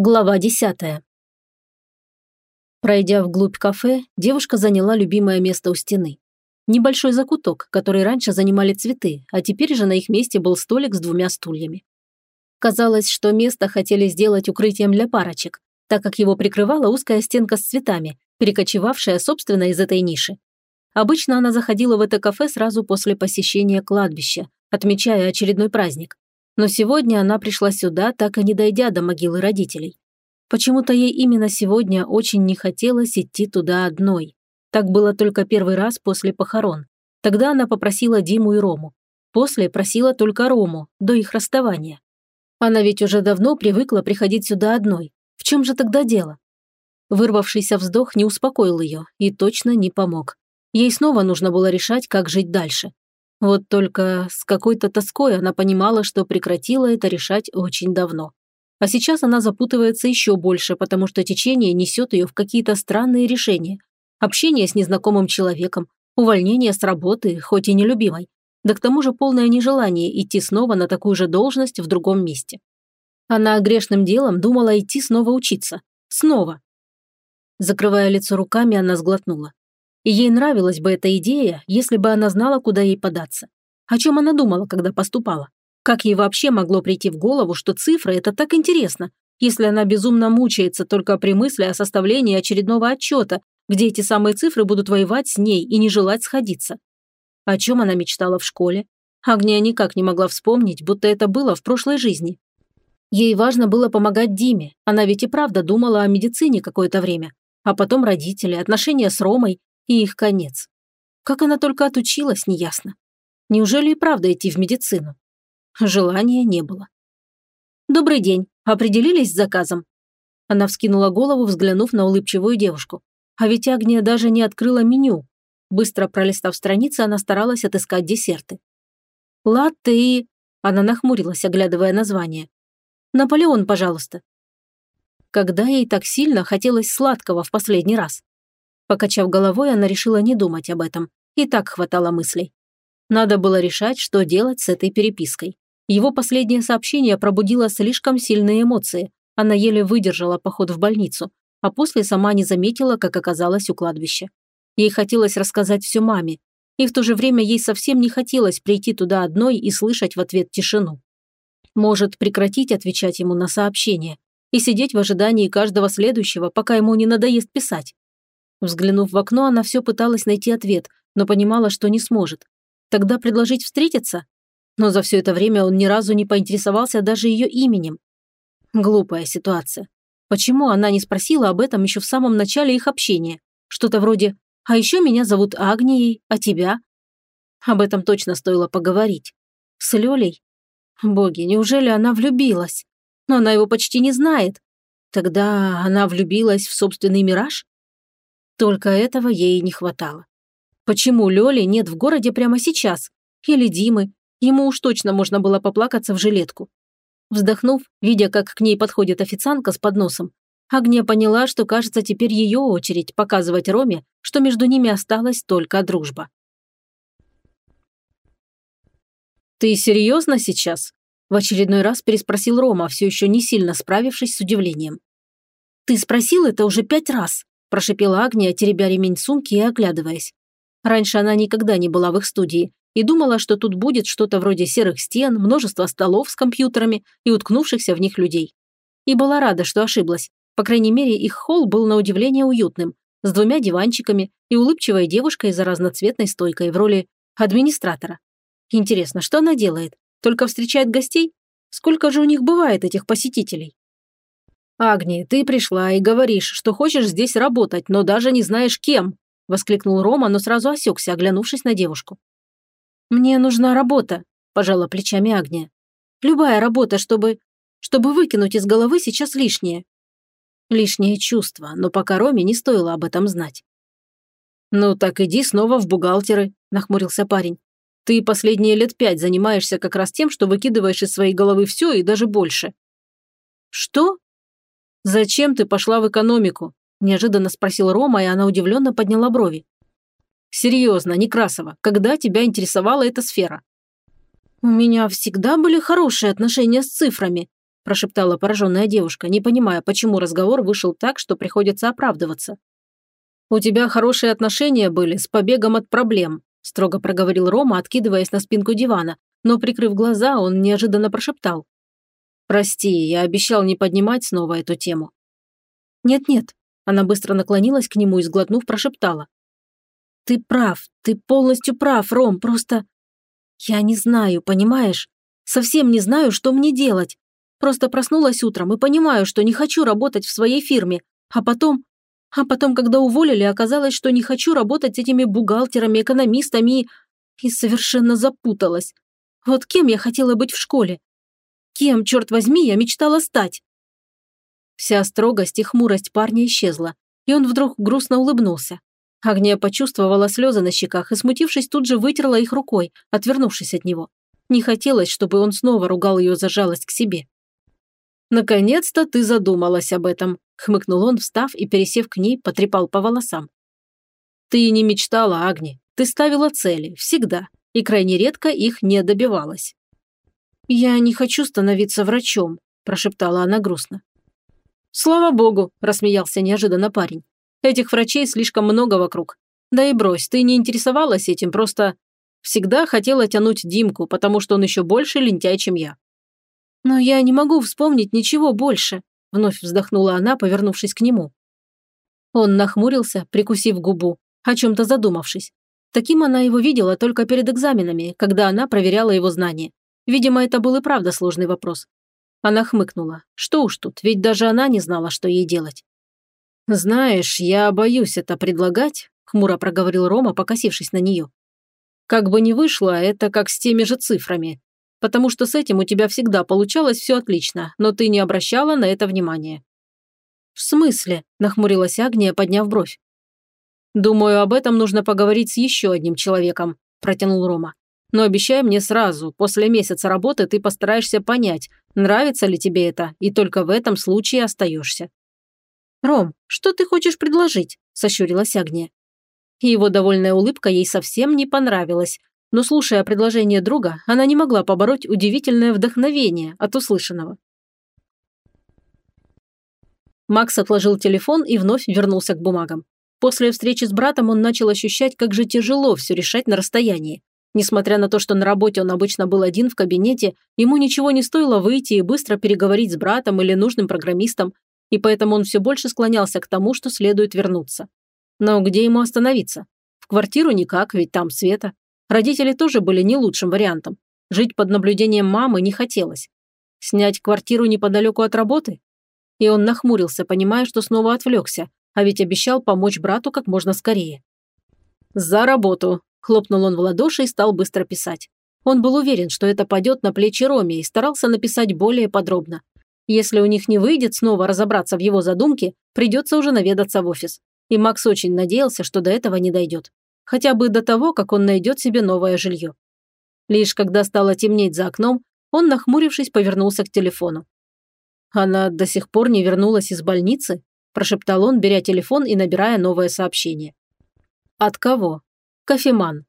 Глава десятая. Пройдя вглубь кафе, девушка заняла любимое место у стены. Небольшой закуток, который раньше занимали цветы, а теперь же на их месте был столик с двумя стульями. Казалось, что место хотели сделать укрытием для парочек, так как его прикрывала узкая стенка с цветами, перекочевавшая, собственно, из этой ниши. Обычно она заходила в это кафе сразу после посещения кладбища, отмечая очередной праздник. Но сегодня она пришла сюда, так и не дойдя до могилы родителей. Почему-то ей именно сегодня очень не хотелось идти туда одной. Так было только первый раз после похорон. Тогда она попросила Диму и Рому. После просила только Рому, до их расставания. Она ведь уже давно привыкла приходить сюда одной. В чем же тогда дело? Вырвавшийся вздох не успокоил ее и точно не помог. Ей снова нужно было решать, как жить дальше. Вот только с какой-то тоской она понимала, что прекратила это решать очень давно. А сейчас она запутывается еще больше, потому что течение несет ее в какие-то странные решения. Общение с незнакомым человеком, увольнение с работы, хоть и нелюбимой, да к тому же полное нежелание идти снова на такую же должность в другом месте. Она грешным делом думала идти снова учиться. Снова. Закрывая лицо руками, она сглотнула. И ей нравилась бы эта идея, если бы она знала, куда ей податься. О чем она думала, когда поступала? Как ей вообще могло прийти в голову, что цифры – это так интересно, если она безумно мучается только при мысли о составлении очередного отчета, где эти самые цифры будут воевать с ней и не желать сходиться? О чем она мечтала в школе? Агния никак не могла вспомнить, будто это было в прошлой жизни. Ей важно было помогать Диме, она ведь и правда думала о медицине какое-то время. А потом родители, отношения с Ромой и их конец. Как она только отучилась, неясно. Неужели и правда идти в медицину? Желания не было. «Добрый день. Определились с заказом?» Она вскинула голову, взглянув на улыбчивую девушку. А ведь Агния даже не открыла меню. Быстро пролистав страницы, она старалась отыскать десерты. «Латте!» Она нахмурилась, оглядывая название. «Наполеон, пожалуйста». Когда ей так сильно хотелось сладкого в последний раз? Покачав головой, она решила не думать об этом. И так хватало мыслей. Надо было решать, что делать с этой перепиской. Его последнее сообщение пробудило слишком сильные эмоции. Она еле выдержала поход в больницу, а после сама не заметила, как оказалась у кладбища. Ей хотелось рассказать все маме, и в то же время ей совсем не хотелось прийти туда одной и слышать в ответ тишину. Может, прекратить отвечать ему на сообщение и сидеть в ожидании каждого следующего, пока ему не надоест писать. Взглянув в окно, она все пыталась найти ответ, но понимала, что не сможет. Тогда предложить встретиться? Но за все это время он ни разу не поинтересовался даже ее именем. Глупая ситуация. Почему она не спросила об этом еще в самом начале их общения? Что-то вроде «А еще меня зовут Агнией, а тебя?» Об этом точно стоило поговорить. С Лёлей? Боги, неужели она влюбилась? Но она его почти не знает. Тогда она влюбилась в собственный мираж? Только этого ей не хватало. Почему Лёли нет в городе прямо сейчас? Или Димы? Ему уж точно можно было поплакаться в жилетку. Вздохнув, видя, как к ней подходит официантка с подносом, Агния поняла, что, кажется, теперь ее очередь показывать Роме, что между ними осталась только дружба. «Ты серьезно сейчас?» В очередной раз переспросил Рома, все еще не сильно справившись с удивлением. «Ты спросил это уже пять раз», прошипела Агния, теребя ремень сумки и оглядываясь. Раньше она никогда не была в их студии и думала, что тут будет что-то вроде серых стен, множество столов с компьютерами и уткнувшихся в них людей. И была рада, что ошиблась. По крайней мере, их холл был на удивление уютным, с двумя диванчиками и улыбчивой девушкой за разноцветной стойкой в роли администратора. Интересно, что она делает? Только встречает гостей? Сколько же у них бывает этих посетителей? «Агния, ты пришла и говоришь, что хочешь здесь работать, но даже не знаешь кем», – воскликнул Рома, но сразу осекся, оглянувшись на девушку. «Мне нужна работа», – пожала плечами Агния. «Любая работа, чтобы... чтобы выкинуть из головы сейчас лишнее». Лишнее чувство, но пока Роме не стоило об этом знать. «Ну так иди снова в бухгалтеры», – нахмурился парень. «Ты последние лет пять занимаешься как раз тем, что выкидываешь из своей головы все и даже больше». «Что?» «Зачем ты пошла в экономику?» – неожиданно спросил Рома, и она удивленно подняла брови. «Серьезно, Некрасова, когда тебя интересовала эта сфера?» «У меня всегда были хорошие отношения с цифрами», – прошептала пораженная девушка, не понимая, почему разговор вышел так, что приходится оправдываться. «У тебя хорошие отношения были с побегом от проблем», строго проговорил Рома, откидываясь на спинку дивана, но, прикрыв глаза, он неожиданно прошептал. «Прости, я обещал не поднимать снова эту тему». «Нет-нет», она быстро наклонилась к нему и, сглотнув, прошептала. «Ты прав, ты полностью прав, Ром, просто... Я не знаю, понимаешь? Совсем не знаю, что мне делать. Просто проснулась утром и понимаю, что не хочу работать в своей фирме, а потом... А потом, когда уволили, оказалось, что не хочу работать с этими бухгалтерами, экономистами и... И совершенно запуталась. Вот кем я хотела быть в школе? Кем, черт возьми, я мечтала стать? Вся строгость и хмурость парня исчезла, и он вдруг грустно улыбнулся. Агния почувствовала слезы на щеках и, смутившись, тут же вытерла их рукой, отвернувшись от него. Не хотелось, чтобы он снова ругал ее за жалость к себе. «Наконец-то ты задумалась об этом», – хмыкнул он, встав и, пересев к ней, потрепал по волосам. «Ты не мечтала, Агни. Ты ставила цели, всегда, и крайне редко их не добивалась». «Я не хочу становиться врачом», – прошептала она грустно. «Слава богу», – рассмеялся неожиданно парень. «Этих врачей слишком много вокруг. Да и брось, ты не интересовалась этим, просто всегда хотела тянуть Димку, потому что он еще больше лентяй, чем я. «Но я не могу вспомнить ничего больше», – вновь вздохнула она, повернувшись к нему. Он нахмурился, прикусив губу, о чем-то задумавшись. Таким она его видела только перед экзаменами, когда она проверяла его знания. Видимо, это был и правда сложный вопрос. Она хмыкнула. Что уж тут, ведь даже она не знала, что ей делать. «Знаешь, я боюсь это предлагать», – хмуро проговорил Рома, покосившись на нее. «Как бы ни вышло, это как с теми же цифрами потому что с этим у тебя всегда получалось все отлично, но ты не обращала на это внимания». «В смысле?» – нахмурилась Агния, подняв бровь. «Думаю, об этом нужно поговорить с еще одним человеком», – протянул Рома. «Но обещай мне сразу, после месяца работы ты постараешься понять, нравится ли тебе это, и только в этом случае остаешься». «Ром, что ты хочешь предложить?» – сощурилась Агния. Его довольная улыбка ей совсем не понравилась, но, слушая предложение друга, она не могла побороть удивительное вдохновение от услышанного. Макс отложил телефон и вновь вернулся к бумагам. После встречи с братом он начал ощущать, как же тяжело все решать на расстоянии. Несмотря на то, что на работе он обычно был один в кабинете, ему ничего не стоило выйти и быстро переговорить с братом или нужным программистом, и поэтому он все больше склонялся к тому, что следует вернуться. Но где ему остановиться? В квартиру никак, ведь там Света. Родители тоже были не лучшим вариантом. Жить под наблюдением мамы не хотелось. Снять квартиру неподалеку от работы? И он нахмурился, понимая, что снова отвлекся, а ведь обещал помочь брату как можно скорее. «За работу!» – хлопнул он в ладоши и стал быстро писать. Он был уверен, что это пойдет на плечи Роме и старался написать более подробно. Если у них не выйдет снова разобраться в его задумке, придется уже наведаться в офис. И Макс очень надеялся, что до этого не дойдет хотя бы до того, как он найдет себе новое жилье. Лишь когда стало темнеть за окном, он, нахмурившись, повернулся к телефону. «Она до сих пор не вернулась из больницы?» – прошептал он, беря телефон и набирая новое сообщение. «От кого?» «Кофеман».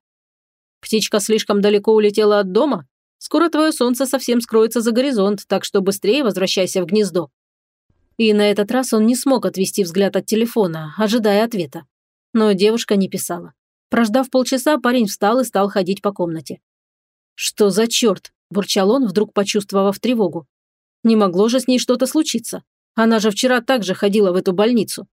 «Птичка слишком далеко улетела от дома? Скоро твое солнце совсем скроется за горизонт, так что быстрее возвращайся в гнездо». И на этот раз он не смог отвести взгляд от телефона, ожидая ответа. Но девушка не писала. Прождав полчаса, парень встал и стал ходить по комнате. «Что за черт?» – бурчал он, вдруг почувствовав тревогу. «Не могло же с ней что-то случиться. Она же вчера также ходила в эту больницу».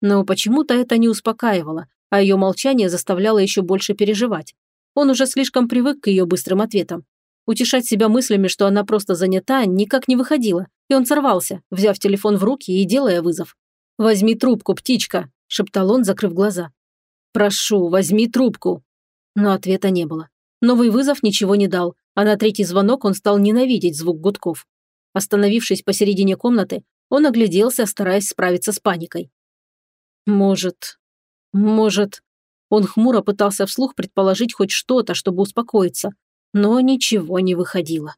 Но почему-то это не успокаивало, а ее молчание заставляло еще больше переживать. Он уже слишком привык к ее быстрым ответам. Утешать себя мыслями, что она просто занята, никак не выходило, и он сорвался, взяв телефон в руки и делая вызов. «Возьми трубку, птичка», – шептал он, закрыв глаза. «Прошу, возьми трубку». Но ответа не было. Новый вызов ничего не дал, а на третий звонок он стал ненавидеть звук гудков. Остановившись посередине комнаты, он огляделся, стараясь справиться с паникой. «Может... может...» Он хмуро пытался вслух предположить хоть что-то, чтобы успокоиться, но ничего не выходило.